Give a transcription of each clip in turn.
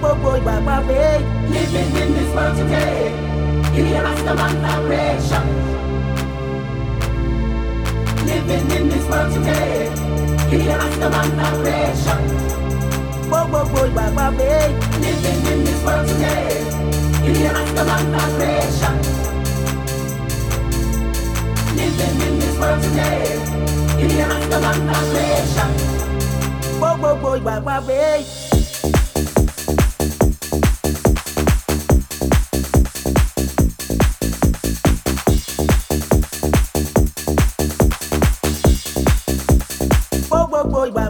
gbogbo ìgbà máa fẹ́. living in this world today ìlera sábàá náà rẹ̀ ṣá. living in this world today ìlera sábàá náà rẹ̀ ṣá bogbogbo ìgbàgbà pé. living in this world today in the aftermath international creation. living in this world today in the aftermath of creation. Bo international vibration. bogbogbo ìgbàgbà pé. boy, bye.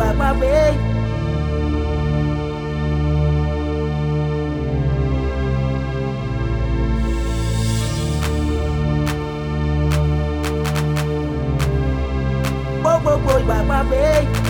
by my way. Whoa, whoa.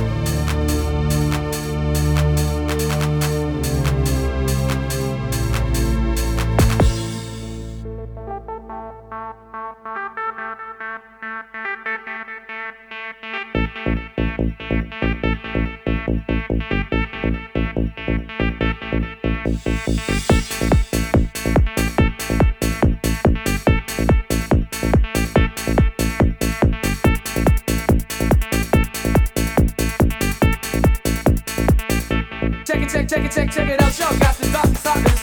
check, check it, check, check it out. Y'all got rock dots, stop